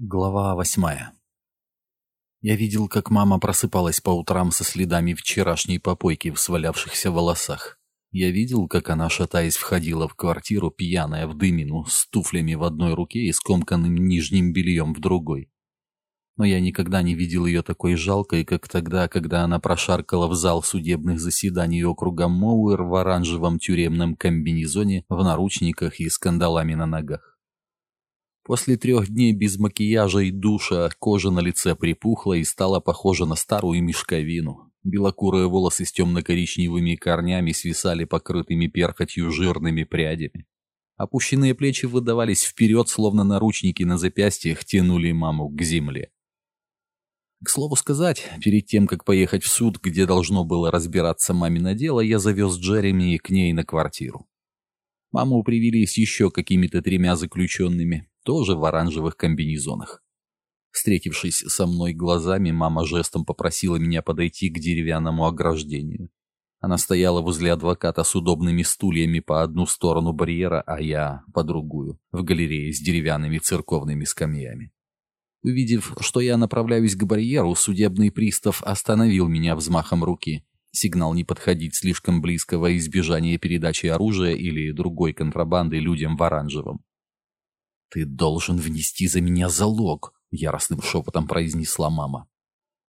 Глава восьмая Я видел, как мама просыпалась по утрам со следами вчерашней попойки в свалявшихся волосах. Я видел, как она, шатаясь, входила в квартиру, пьяная в дымину, с туфлями в одной руке и скомканным нижним бельем в другой. Но я никогда не видел ее такой жалкой, как тогда, когда она прошаркала в зал судебных заседаний округа Моуэр в оранжевом тюремном комбинезоне, в наручниках и скандалами на ногах. После трех дней без макияжа и душа кожа на лице припухла и стала похожа на старую мешковину. Белокурые волосы с темно-коричневыми корнями свисали покрытыми перхотью жирными прядями. Опущенные плечи выдавались вперед, словно наручники на запястьях тянули маму к земле. К слову сказать, перед тем, как поехать в суд, где должно было разбираться мамино дело, я завез Джереми к ней на квартиру. Маму привели с еще какими-то тремя заключенными, тоже в оранжевых комбинезонах. Встретившись со мной глазами, мама жестом попросила меня подойти к деревянному ограждению. Она стояла возле адвоката с удобными стульями по одну сторону барьера, а я по другую, в галерее с деревянными церковными скамьями. Увидев, что я направляюсь к барьеру, судебный пристав остановил меня взмахом руки. Сигнал не подходить слишком близко во избежание передачи оружия или другой контрабанды людям в оранжевом. «Ты должен внести за меня залог», — яростным шепотом произнесла мама.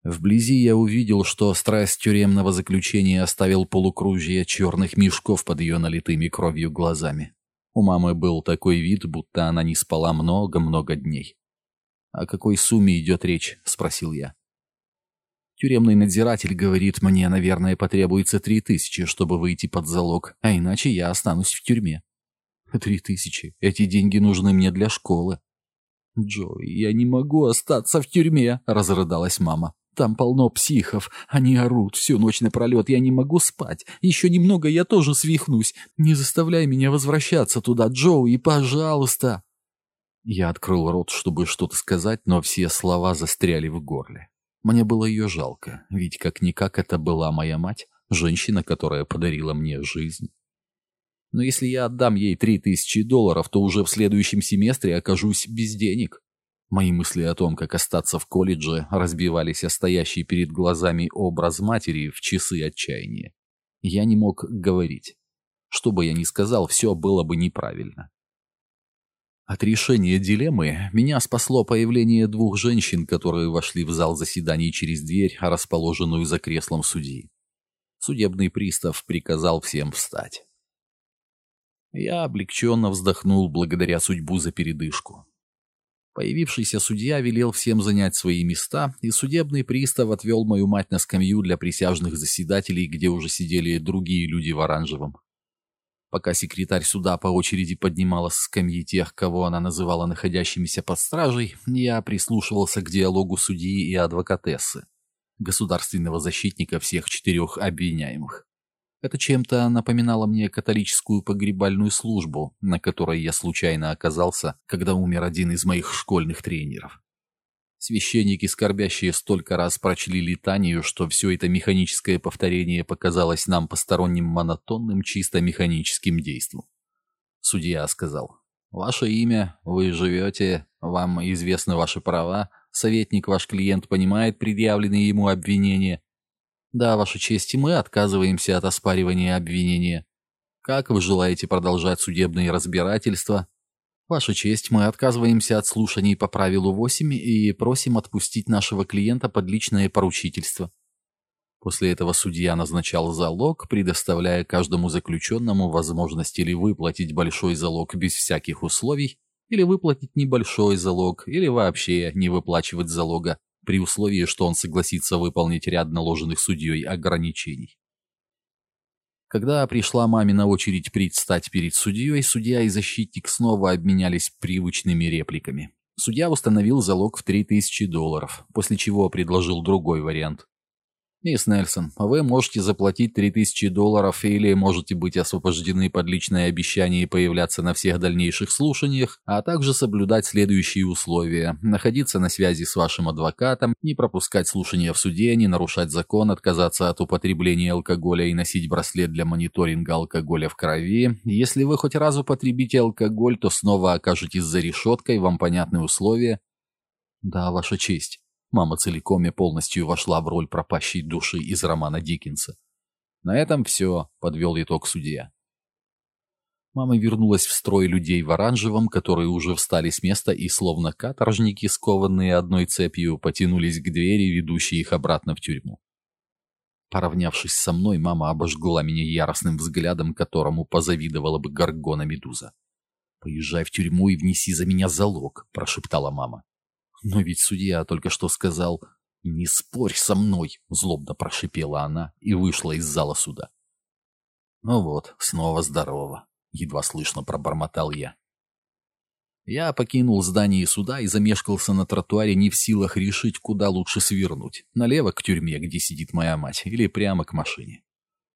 Вблизи я увидел, что страсть тюремного заключения оставил полукружие черных мешков под ее налитыми кровью глазами. У мамы был такой вид, будто она не спала много-много дней. «О какой сумме идет речь?» — спросил я. Тюремный надзиратель говорит, мне, наверное, потребуется три тысячи, чтобы выйти под залог, а иначе я останусь в тюрьме. Три тысячи. Эти деньги нужны мне для школы. Джо, я не могу остаться в тюрьме, разрыдалась мама. Там полно психов. Они орут всю ночь напролет. Я не могу спать. Еще немного, я тоже свихнусь. Не заставляй меня возвращаться туда, Джоуи, пожалуйста. Я открыл рот, чтобы что-то сказать, но все слова застряли в горле. Мне было ее жалко, ведь как-никак это была моя мать, женщина, которая подарила мне жизнь. Но если я отдам ей три тысячи долларов, то уже в следующем семестре окажусь без денег. Мои мысли о том, как остаться в колледже, разбивались о стоящий перед глазами образ матери в часы отчаяния. Я не мог говорить. Что бы я ни сказал, все было бы неправильно. От решения дилеммы меня спасло появление двух женщин, которые вошли в зал заседаний через дверь, расположенную за креслом судьи. Судебный пристав приказал всем встать. Я облегченно вздохнул благодаря судьбу за передышку. Появившийся судья велел всем занять свои места, и судебный пристав отвел мою мать на скамью для присяжных заседателей, где уже сидели другие люди в оранжевом. Пока секретарь суда по очереди поднимала с скамьи тех, кого она называла находящимися под стражей, я прислушивался к диалогу судьи и адвокатессы, государственного защитника всех четырех обвиняемых. Это чем-то напоминало мне католическую погребальную службу, на которой я случайно оказался, когда умер один из моих школьных тренеров. Священники, скорбящие, столько раз прочли летанию, что все это механическое повторение показалось нам посторонним монотонным, чисто механическим действом. Судья сказал, «Ваше имя, вы живете, вам известны ваши права, советник, ваш клиент понимает предъявленные ему обвинения, да, Ваша честь, и мы отказываемся от оспаривания обвинения. Как вы желаете продолжать судебные разбирательства? Ваша честь, мы отказываемся от слушаний по правилу 8 и просим отпустить нашего клиента под личное поручительство. После этого судья назначал залог, предоставляя каждому заключенному возможность или выплатить большой залог без всяких условий, или выплатить небольшой залог, или вообще не выплачивать залога, при условии, что он согласится выполнить ряд наложенных судьей ограничений. Когда пришла мамина очередь предстать перед судьей, судья и защитник снова обменялись привычными репликами. Судья установил залог в 3000 долларов, после чего предложил другой вариант. «Мисс Нельсон, вы можете заплатить 3000 долларов или можете быть освобождены под личное обещание появляться на всех дальнейших слушаниях, а также соблюдать следующие условия. Находиться на связи с вашим адвокатом, не пропускать слушания в суде, не нарушать закон, отказаться от употребления алкоголя и носить браслет для мониторинга алкоголя в крови. Если вы хоть раз употребите алкоголь, то снова окажетесь за решеткой, вам понятны условия. Да, Ваша честь. Мама целиком и полностью вошла в роль пропащей души из романа Диккенса. На этом все, подвел итог судья. Мама вернулась в строй людей в оранжевом, которые уже встали с места и, словно каторжники, скованные одной цепью, потянулись к двери, ведущей их обратно в тюрьму. Поравнявшись со мной, мама обожгла меня яростным взглядом, которому позавидовала бы горгона Медуза. «Поезжай в тюрьму и внеси за меня залог», — прошептала мама. «Но ведь судья только что сказал...» «Не спорь со мной!» — злобно прошипела она и вышла из зала суда. «Ну вот, снова здорово», — едва слышно пробормотал я. Я покинул здание суда и замешкался на тротуаре, не в силах решить, куда лучше свернуть. Налево к тюрьме, где сидит моя мать, или прямо к машине.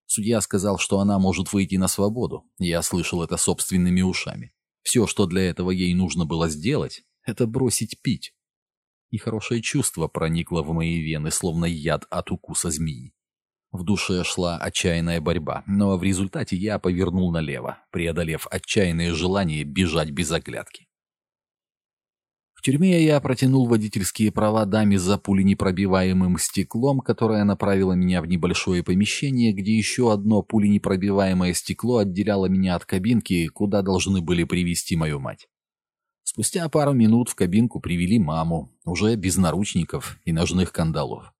Судья сказал, что она может выйти на свободу. Я слышал это собственными ушами. Все, что для этого ей нужно было сделать, это бросить пить. И хорошее чувство проникло в мои вены, словно яд от укуса змеи. В душе шла отчаянная борьба, но в результате я повернул налево, преодолев отчаянное желание бежать без оглядки. В тюрьме я протянул водительские права даме за пуленепробиваемым стеклом, которая направила меня в небольшое помещение, где еще одно пуленепробиваемое стекло отделяло меня от кабинки, куда должны были привести мою мать. Спустя пару минут в кабинку привели маму, уже без наручников и ножных кандалов.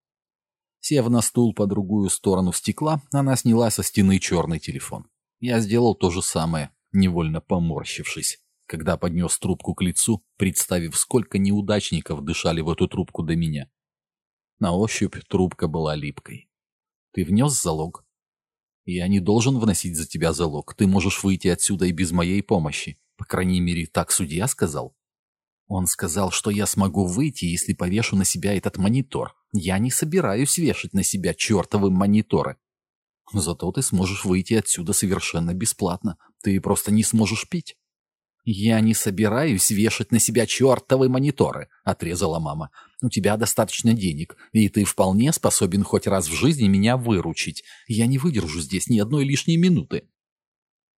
Сев на стул по другую сторону стекла, она сняла со стены черный телефон. Я сделал то же самое, невольно поморщившись, когда поднес трубку к лицу, представив, сколько неудачников дышали в эту трубку до меня. На ощупь трубка была липкой. «Ты внес залог?» «Я не должен вносить за тебя залог. Ты можешь выйти отсюда и без моей помощи. По крайней мере, так судья сказал. Он сказал, что я смогу выйти, если повешу на себя этот монитор. Я не собираюсь вешать на себя чертовы мониторы. Зато ты сможешь выйти отсюда совершенно бесплатно. Ты просто не сможешь пить. «Я не собираюсь вешать на себя чертовы мониторы», — отрезала мама. «У тебя достаточно денег, и ты вполне способен хоть раз в жизни меня выручить. Я не выдержу здесь ни одной лишней минуты».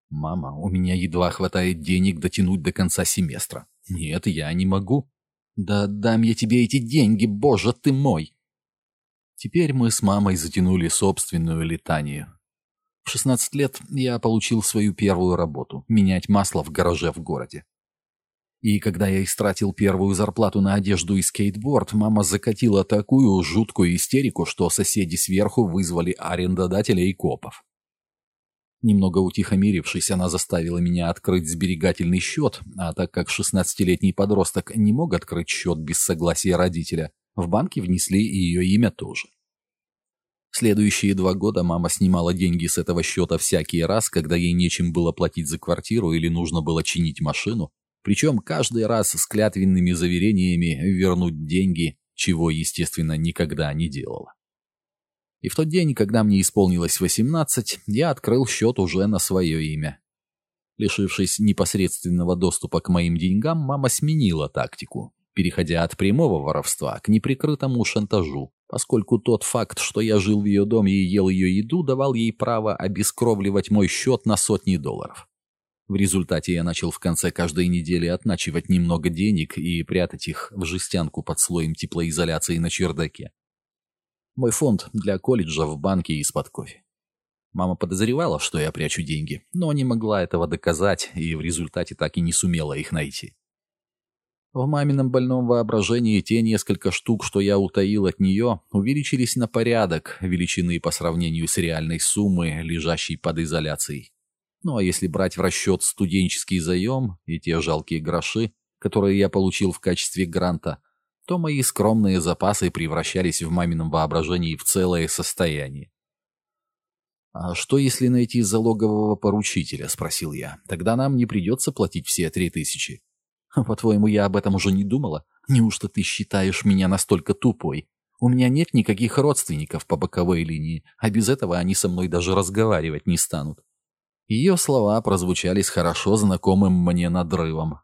«Мама, у меня едва хватает денег дотянуть до конца семестра. Нет, я не могу». «Да дам я тебе эти деньги, боже ты мой!» Теперь мы с мамой затянули собственную летанию. В 16 лет я получил свою первую работу – менять масло в гараже в городе. И когда я истратил первую зарплату на одежду и скейтборд, мама закатила такую жуткую истерику, что соседи сверху вызвали арендодателя и копов. Немного утихомирившись, она заставила меня открыть сберегательный счет, а так как 16-летний подросток не мог открыть счет без согласия родителя, в банке внесли и ее имя тоже. Следующие два года мама снимала деньги с этого счета всякий раз, когда ей нечем было платить за квартиру или нужно было чинить машину, причем каждый раз с клятвенными заверениями вернуть деньги, чего, естественно, никогда не делала. И в тот день, когда мне исполнилось 18, я открыл счет уже на свое имя. Лишившись непосредственного доступа к моим деньгам, мама сменила тактику, переходя от прямого воровства к неприкрытому шантажу, поскольку тот факт, что я жил в ее доме и ел ее еду, давал ей право обескровливать мой счет на сотни долларов. В результате я начал в конце каждой недели отначивать немного денег и прятать их в жестянку под слоем теплоизоляции на чердаке. Мой фонд для колледжа в банке из-под кофе. Мама подозревала, что я прячу деньги, но не могла этого доказать и в результате так и не сумела их найти. В мамином больном воображении те несколько штук, что я утаил от нее, увеличились на порядок величины по сравнению с реальной суммой, лежащей под изоляцией. Ну а если брать в расчет студенческий заем и те жалкие гроши, которые я получил в качестве гранта, то мои скромные запасы превращались в мамином воображении в целое состояние. «А что, если найти залогового поручителя?» — спросил я. «Тогда нам не придется платить все три тысячи». «По-твоему, я об этом уже не думала? Неужто ты считаешь меня настолько тупой? У меня нет никаких родственников по боковой линии, а без этого они со мной даже разговаривать не станут». Ее слова прозвучали с хорошо знакомым мне надрывом.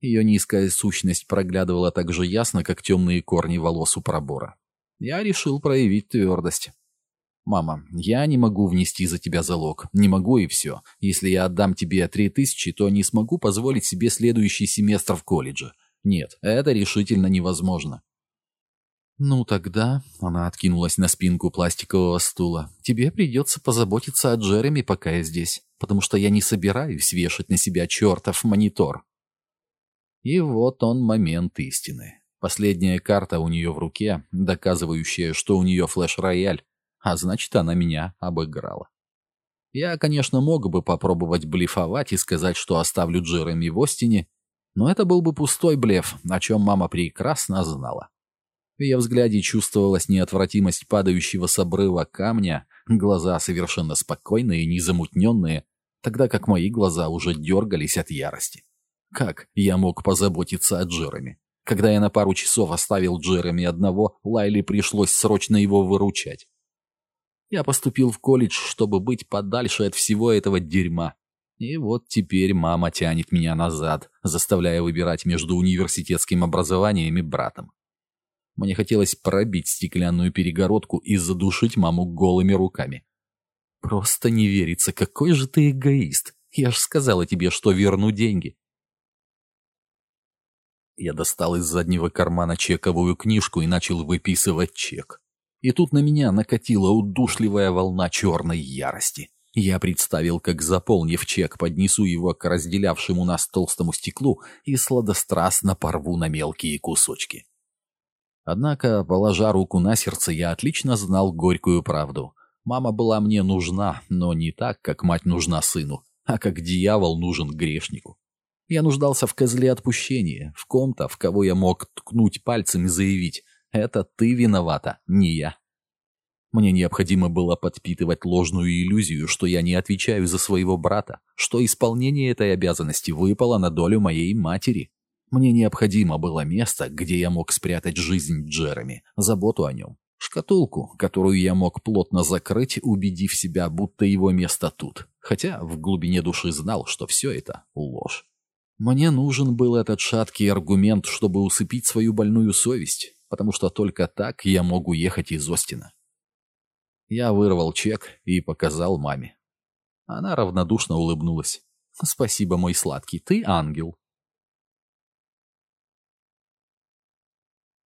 Ее низкая сущность проглядывала так же ясно, как темные корни волос у пробора. Я решил проявить твердость. «Мама, я не могу внести за тебя залог. Не могу и все. Если я отдам тебе три тысячи, то не смогу позволить себе следующий семестр в колледже. Нет, это решительно невозможно. «Ну тогда...» — она откинулась на спинку пластикового стула. «Тебе придется позаботиться о Джереми, пока я здесь, потому что я не собираюсь вешать на себя чертов монитор». И вот он момент истины. Последняя карта у нее в руке, доказывающая, что у нее флеш-рояль, а значит, она меня обыграла. Я, конечно, мог бы попробовать блефовать и сказать, что оставлю Джереми в Остине, но это был бы пустой блеф, о чем мама прекрасно знала. В ее взгляде чувствовалась неотвратимость падающего с обрыва камня, глаза совершенно спокойные незамутненные, тогда как мои глаза уже дергались от ярости. Как я мог позаботиться о Джереми? Когда я на пару часов оставил Джереми одного, Лайли пришлось срочно его выручать. Я поступил в колледж, чтобы быть подальше от всего этого дерьма. И вот теперь мама тянет меня назад, заставляя выбирать между университетским образованием и братом. Мне хотелось пробить стеклянную перегородку и задушить маму голыми руками. Просто не верится, какой же ты эгоист. Я ж сказала тебе, что верну деньги. Я достал из заднего кармана чековую книжку и начал выписывать чек. И тут на меня накатила удушливая волна черной ярости. Я представил, как, заполнив чек, поднесу его к разделявшему нас толстому стеклу и сладострастно порву на мелкие кусочки. Однако, положа руку на сердце, я отлично знал горькую правду. Мама была мне нужна, но не так, как мать нужна сыну, а как дьявол нужен грешнику. Я нуждался в козле отпущения, в ком-то, в кого я мог ткнуть пальцем и заявить «это ты виновата, не я». Мне необходимо было подпитывать ложную иллюзию, что я не отвечаю за своего брата, что исполнение этой обязанности выпало на долю моей матери. Мне необходимо было место, где я мог спрятать жизнь Джереми, заботу о нем. Шкатулку, которую я мог плотно закрыть, убедив себя, будто его место тут. Хотя в глубине души знал, что все это ложь. Мне нужен был этот шаткий аргумент, чтобы усыпить свою больную совесть, потому что только так я мог уехать из Остина. Я вырвал чек и показал маме. Она равнодушно улыбнулась. «Спасибо, мой сладкий, ты ангел».